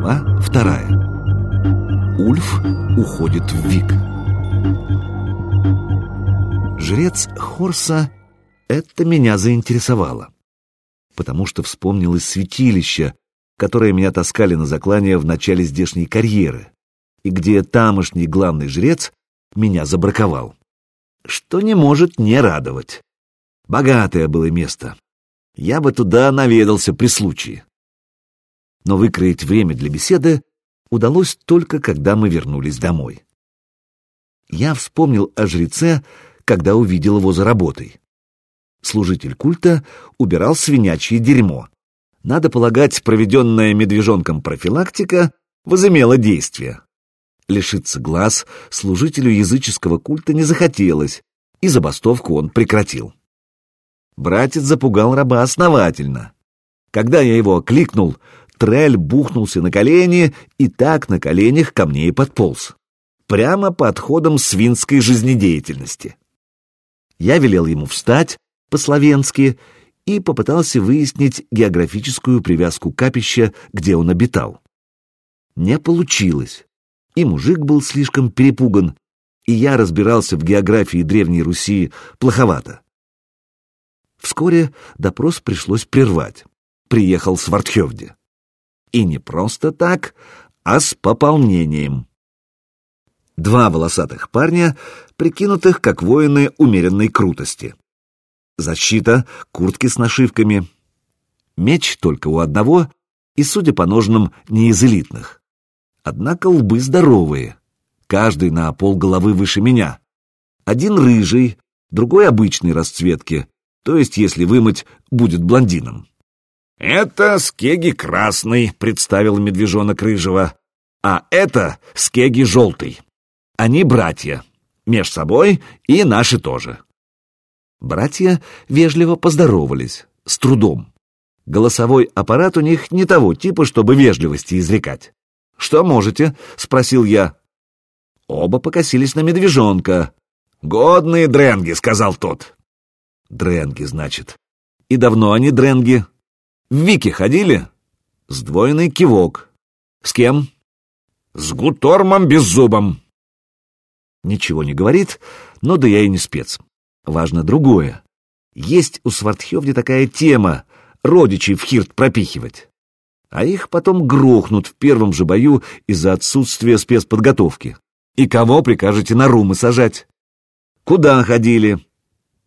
Глава вторая. Ульф уходит в Вик. Жрец Хорса — это меня заинтересовало, потому что вспомнилось святилище, которое меня таскали на заклание в начале здешней карьеры, и где тамошний главный жрец меня забраковал. Что не может не радовать. Богатое было место. Я бы туда наведался при случае. Но выкроить время для беседы удалось только, когда мы вернулись домой. Я вспомнил о жреце, когда увидел его за работой. Служитель культа убирал свинячье дерьмо. Надо полагать, проведенная медвежонком профилактика возымела действие. Лишиться глаз служителю языческого культа не захотелось, и забастовку он прекратил. Братец запугал раба основательно. Когда я его окликнул, Трель бухнулся на колени и так на коленях ко мне и подполз. Прямо по отходам свинской жизнедеятельности. Я велел ему встать по-словенски и попытался выяснить географическую привязку капища, где он обитал. Не получилось. И мужик был слишком перепуган, и я разбирался в географии Древней Руси плоховато. Вскоре допрос пришлось прервать. Приехал Свартхевде. И не просто так, а с пополнением. Два волосатых парня, прикинутых как воины умеренной крутости. Защита, куртки с нашивками. Меч только у одного, и, судя по ножным, не из элитных. Однако лбы здоровые, каждый на пол головы выше меня. Один рыжий, другой обычной расцветки, то есть, если вымыть, будет блондином. «Это скеги красный», — представил медвежонок рыжего, «а это скеги желтый. Они братья, меж собой и наши тоже». Братья вежливо поздоровались, с трудом. Голосовой аппарат у них не того типа, чтобы вежливости изрекать. «Что можете?» — спросил я. Оба покосились на медвежонка. «Годные дренги», — сказал тот. Дренги, значит. И давно они дренги? В Вики ходили? Сдвоенный кивок. С кем? С Гутормом Беззубом. Ничего не говорит, но да я и не спец. Важно другое. Есть у Свартхевди такая тема — родичей в хирт пропихивать. А их потом грохнут в первом же бою из-за отсутствия спецподготовки. И кого прикажете на румы сажать? Куда ходили?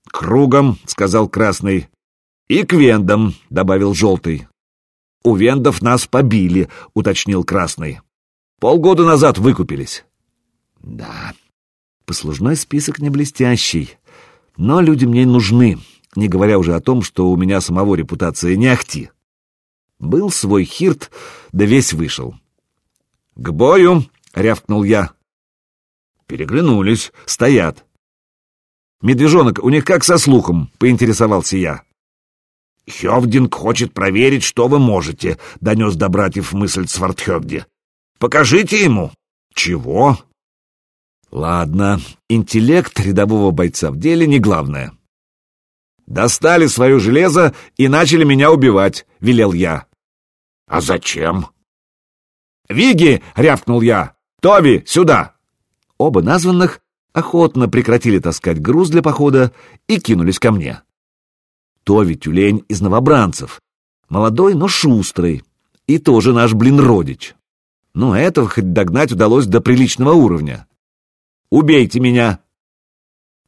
«Кругом», — сказал Красный. «И к вендам», — добавил Желтый. «У вендов нас побили», — уточнил Красный. «Полгода назад выкупились». «Да, послужной список не блестящий, но люди мне нужны, не говоря уже о том, что у меня самого репутация не ахти. Был свой хирт, да весь вышел». «К бою!» — рявкнул я. Переглянулись, стоят. «Медвежонок, у них как со слухом?» — поинтересовался я. «Хевдинг хочет проверить, что вы можете», — донес до братьев мысль Свартхевди. «Покажите ему». «Чего?» «Ладно, интеллект рядового бойца в деле не главное». «Достали свое железо и начали меня убивать», — велел я. «А зачем?» «Виги!» — рявкнул я. «Тоби, сюда!» Оба названных охотно прекратили таскать груз для похода и кинулись ко мне. Тови тюлень из новобранцев, молодой, но шустрый, и тоже наш, блин, родич. Но этого хоть догнать удалось до приличного уровня. «Убейте меня!»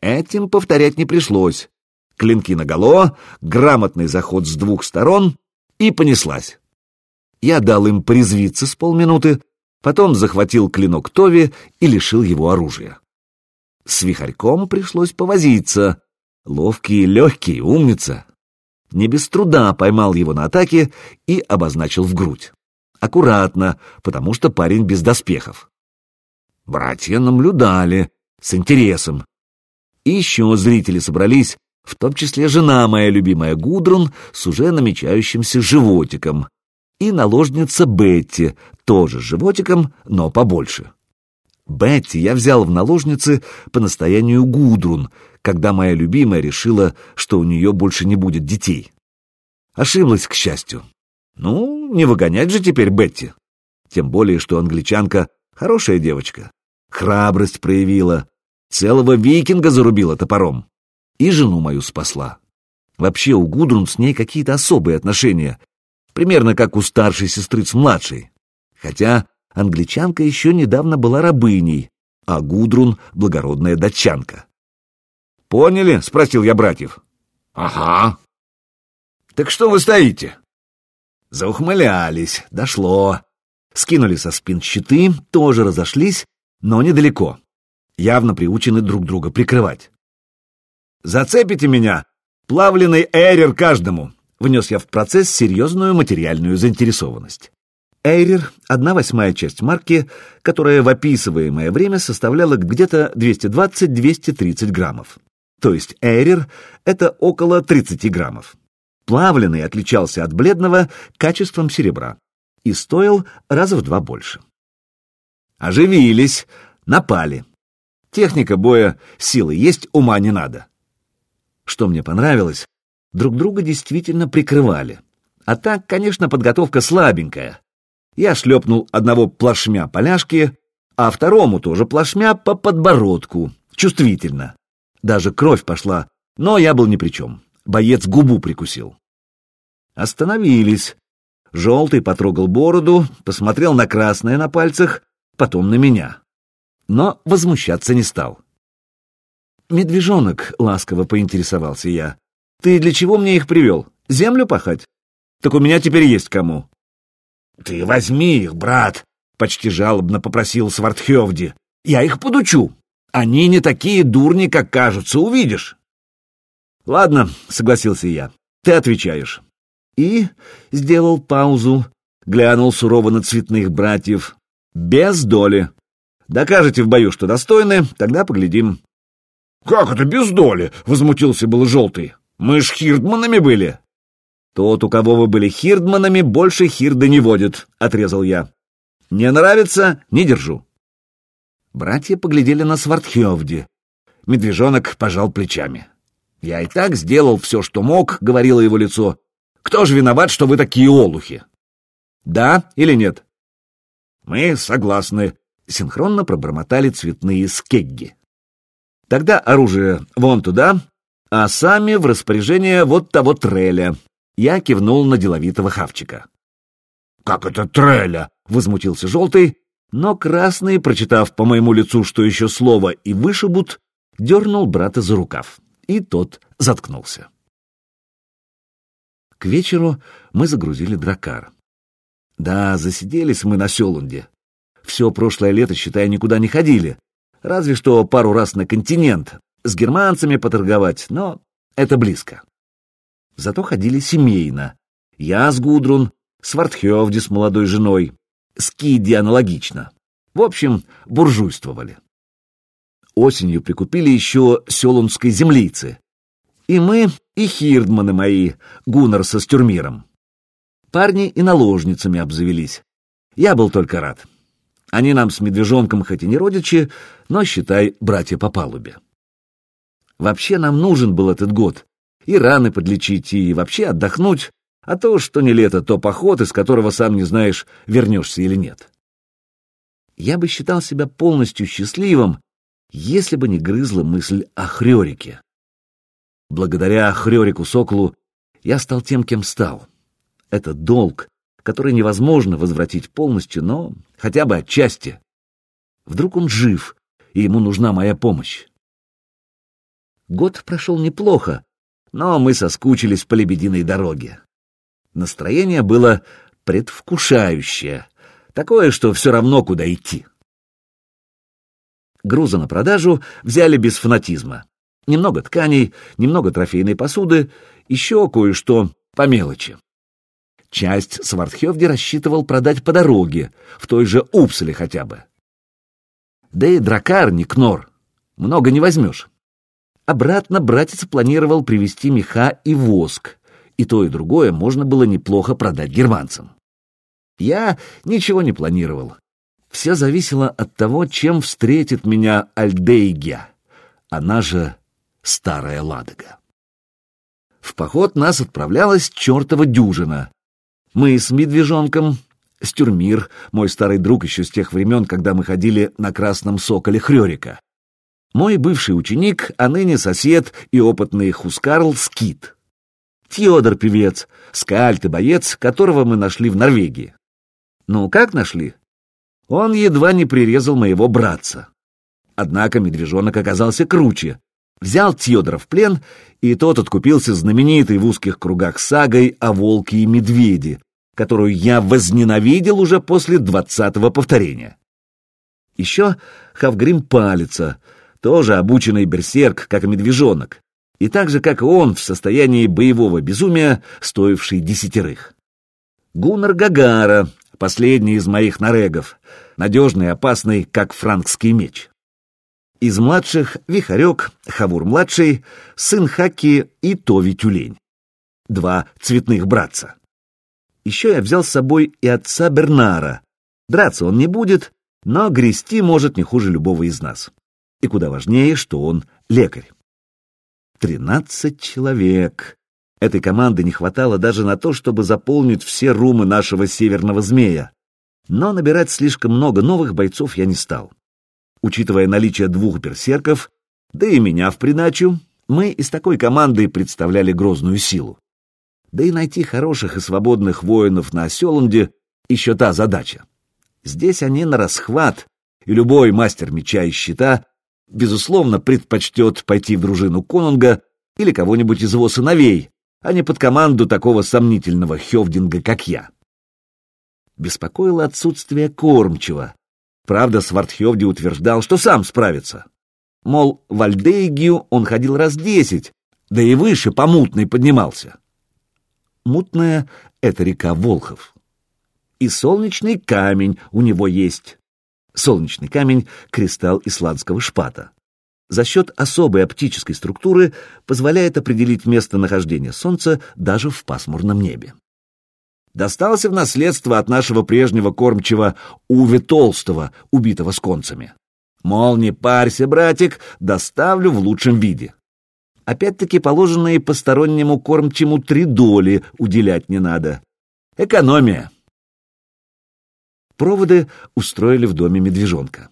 Этим повторять не пришлось. Клинки наголо, грамотный заход с двух сторон, и понеслась. Я дал им порезвиться с полминуты, потом захватил клинок Тови и лишил его оружия. С вихарьком пришлось повозиться. Ловкий и легкий, умница. Не без труда поймал его на атаке и обозначил в грудь. Аккуратно, потому что парень без доспехов. Братья наблюдали, с интересом. И еще зрители собрались, в том числе жена моя любимая Гудрун с уже намечающимся животиком, и наложница Бетти, тоже с животиком, но побольше. Бетти я взял в наложницы по настоянию Гудрун, когда моя любимая решила, что у нее больше не будет детей. Ошиблась, к счастью. Ну, не выгонять же теперь Бетти. Тем более, что англичанка хорошая девочка. Храбрость проявила, целого викинга зарубила топором. И жену мою спасла. Вообще у Гудрун с ней какие-то особые отношения, примерно как у старшей сестры с младшей. Хотя англичанка еще недавно была рабыней, а Гудрун — благородная датчанка. «Поняли?» — спросил я братьев. «Ага». «Так что вы стоите?» Заухмылялись, дошло. Скинули со спин щиты, тоже разошлись, но недалеко. Явно приучены друг друга прикрывать. «Зацепите меня! Плавленый эрер каждому!» Внес я в процесс серьезную материальную заинтересованность. Эйрер — одна восьмая часть марки, которая в описываемое время составляла где-то 220-230 граммов. То есть эйрер — это около 30 граммов. Плавленый отличался от бледного качеством серебра и стоил раза в два больше. Оживились, напали. Техника боя, силы есть, ума не надо. Что мне понравилось, друг друга действительно прикрывали. А так, конечно, подготовка слабенькая. Я шлепнул одного плашмя поляшки, а второму тоже плашмя по подбородку, чувствительно. Даже кровь пошла, но я был ни при чем. Боец губу прикусил. Остановились. Желтый потрогал бороду, посмотрел на красное на пальцах, потом на меня. Но возмущаться не стал. «Медвежонок», — ласково поинтересовался я, — «ты для чего мне их привел? Землю пахать? Так у меня теперь есть кому». «Ты возьми их, брат!» — почти жалобно попросил Свартхевди. «Я их подучу. Они не такие дурни, как кажутся, увидишь». «Ладно», — согласился я, — «ты отвечаешь». И сделал паузу, глянул сурово на цветных братьев. «Без доли. Докажете в бою, что достойны, тогда поглядим». «Как это без доли?» — возмутился был Желтый. «Мы ж хирдманами были». «Тот, у кого вы были хирдманами, больше хирды не водит», — отрезал я. «Не нравится — не держу». Братья поглядели на Свартхевди. Медвежонок пожал плечами. «Я и так сделал все, что мог», — говорило его лицо. «Кто же виноват, что вы такие олухи?» «Да или нет?» «Мы согласны», — синхронно пробормотали цветные скегги. «Тогда оружие вон туда, а сами в распоряжение вот того треля», я кивнул на деловитого хавчика. «Как это треля?» — возмутился желтый, но красный, прочитав по моему лицу, что еще слово и вышибут, дернул брата за рукав, и тот заткнулся. К вечеру мы загрузили дракар. Да, засиделись мы на Селунде. Все прошлое лето, считай, никуда не ходили. Разве что пару раз на континент, с германцами поторговать, но это близко. Зато ходили семейно. Я с Гудрун, Свартхевди с молодой женой, Скиди аналогично. В общем, буржуйствовали. Осенью прикупили еще селунской землицы. И мы, и хирдманы мои, Гуннар со Стюрмиром. Парни и наложницами обзавелись. Я был только рад. Они нам с медвежонком хоть и не родичи, но, считай, братья по палубе. Вообще нам нужен был этот год, и раны подлечить, и вообще отдохнуть, а то, что не лето, то поход, из которого сам не знаешь, вернешься или нет. Я бы считал себя полностью счастливым, если бы не грызла мысль о Хрёрике. Благодаря Хрёрику Соколу я стал тем, кем стал. Это долг, который невозможно возвратить полностью, но хотя бы отчасти. Вдруг он жив, и ему нужна моя помощь. Год прошел неплохо, но мы соскучились по лебединой дороге. Настроение было предвкушающее, такое, что все равно куда идти. Груза на продажу взяли без фанатизма. Немного тканей, немного трофейной посуды, еще кое-что по мелочи. Часть Свардхевди рассчитывал продать по дороге, в той же Упселе хотя бы. Да и дракар не кнор, много не возьмешь. Обратно братец планировал привезти меха и воск, и то и другое можно было неплохо продать германцам. Я ничего не планировал. Все зависело от того, чем встретит меня Альдейгя, она же Старая Ладога. В поход нас отправлялась чертова дюжина. Мы с медвежонком, Стюрмир, мой старый друг еще с тех времен, когда мы ходили на красном соколе Хрёрика. Мой бывший ученик, а ныне сосед и опытный Хускарл Скит. Теодор певец, скальт и боец, которого мы нашли в Норвегии. Ну, как нашли? Он едва не прирезал моего братца. Однако медвежонок оказался круче. Взял Тьодора в плен, и тот откупился знаменитой в узких кругах сагой о волке и медведе, которую я возненавидел уже после двадцатого повторения. Еще Хавгрим Палица, тоже обученный берсерк, как и медвежонок, и так же, как и он, в состоянии боевого безумия, стоивший десятерых. Гуннар Гагара, последний из моих нарегов, надежный и опасный, как франкский меч. Из младших — Вихарек, Хавур-младший, сын Хаки и Тови Тюлень. Два цветных братца. Еще я взял с собой и отца Бернара. Драться он не будет, но грести может не хуже любого из нас. И куда важнее, что он лекарь. Тринадцать человек. Этой команды не хватало даже на то, чтобы заполнить все румы нашего северного змея. Но набирать слишком много новых бойцов я не стал. Учитывая наличие двух берсерков, да и меня в придачу, мы из такой команды представляли грозную силу. Да и найти хороших и свободных воинов на Оселанде — еще та задача. Здесь они на расхват, и любой мастер меча и щита, безусловно, предпочтет пойти в дружину конунга или кого-нибудь из его сыновей, а не под команду такого сомнительного хевдинга, как я. Беспокоило отсутствие кормчего. Правда, Свардхевди утверждал, что сам справится. Мол, в Альдейгию он ходил раз десять, да и выше по мутной поднимался. Мутная — это река Волхов. И солнечный камень у него есть. Солнечный камень — кристалл исландского шпата. За счет особой оптической структуры позволяет определить местонахождение Солнца даже в пасмурном небе. Достался в наследство от нашего прежнего кормчего Уве Толстого, убитого с концами. Мол, не парься, братик, доставлю в лучшем виде опять-таки положенные постороннему кормчему три доли уделять не надо. Экономия. Проводы устроили в доме медвежонка.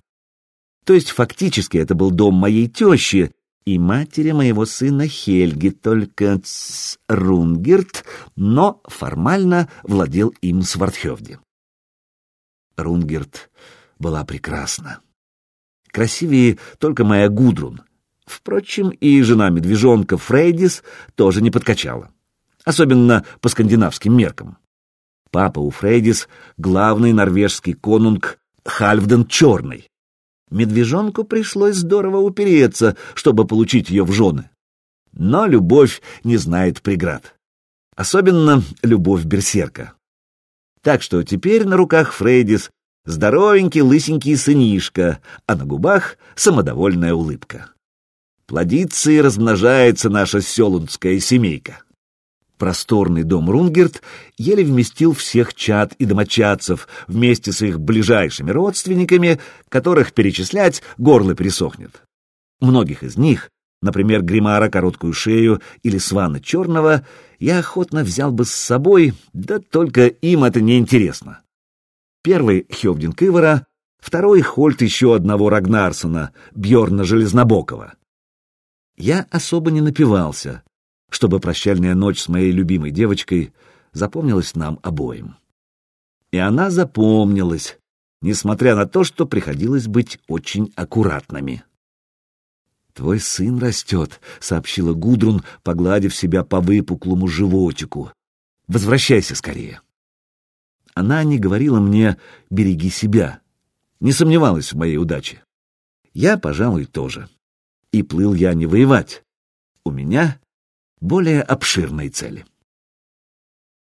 То есть фактически это был дом моей тещи и матери моего сына Хельги, только ц, Рунгерт, но формально владел им Свардхевди. Рунгерт была прекрасна. Красивее только моя Гудрун — Впрочем, и жена медвежонка Фрейдис тоже не подкачала. Особенно по скандинавским меркам. Папа у Фрейдис — главный норвежский конунг Хальфден Черный. Медвежонку пришлось здорово упереться, чтобы получить ее в жены. Но любовь не знает преград. Особенно любовь берсерка. Так что теперь на руках Фрейдис здоровенький лысенький сынишка, а на губах самодовольная улыбка. Плодится и размножается наша селунская семейка. Просторный дом Рунгерт еле вместил всех чад и домочадцев вместе с их ближайшими родственниками, которых перечислять горло пересохнет. Многих из них, например, Гримара Короткую Шею или Свана Черного, я охотно взял бы с собой, да только им это не интересно. Первый — Хевдин Кывара, второй — Хольт еще одного Рагнарсона, Бьорна Железнобокова я особо не напивался, чтобы прощальная ночь с моей любимой девочкой запомнилась нам обоим. И она запомнилась, несмотря на то, что приходилось быть очень аккуратными. «Твой сын растет», — сообщила Гудрун, погладив себя по выпуклому животику. «Возвращайся скорее». Она не говорила мне «береги себя», не сомневалась в моей удаче. Я, пожалуй, тоже и плыл я не воевать. У меня более обширные цели.